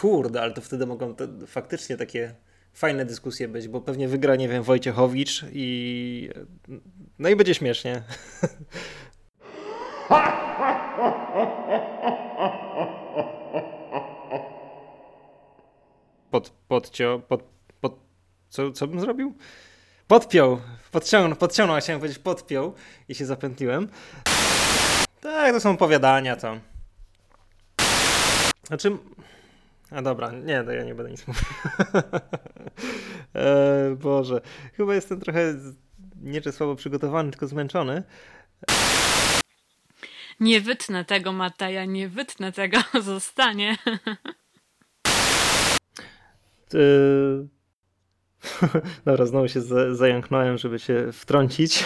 Kurde, ale to wtedy mogą faktycznie takie fajne dyskusje być, bo pewnie wygra, nie wiem, Wojciechowicz i no i będzie śmiesznie. Pod, podcio, pod, pod, co, co bym zrobił? Podpiął, podciągnął, podciągnął, a chciałem powiedzieć podpiął i się zapętliłem. Tak, to są opowiadania, to. Znaczy, a dobra, nie, to ja nie będę nic mówił. e, Boże, chyba jestem trochę nie że słabo przygotowany, tylko zmęczony. Nie wytnę tego, Mataja, nie wytnę tego, zostanie. Yy... Dobra, znowu się zająknąłem, żeby się wtrącić.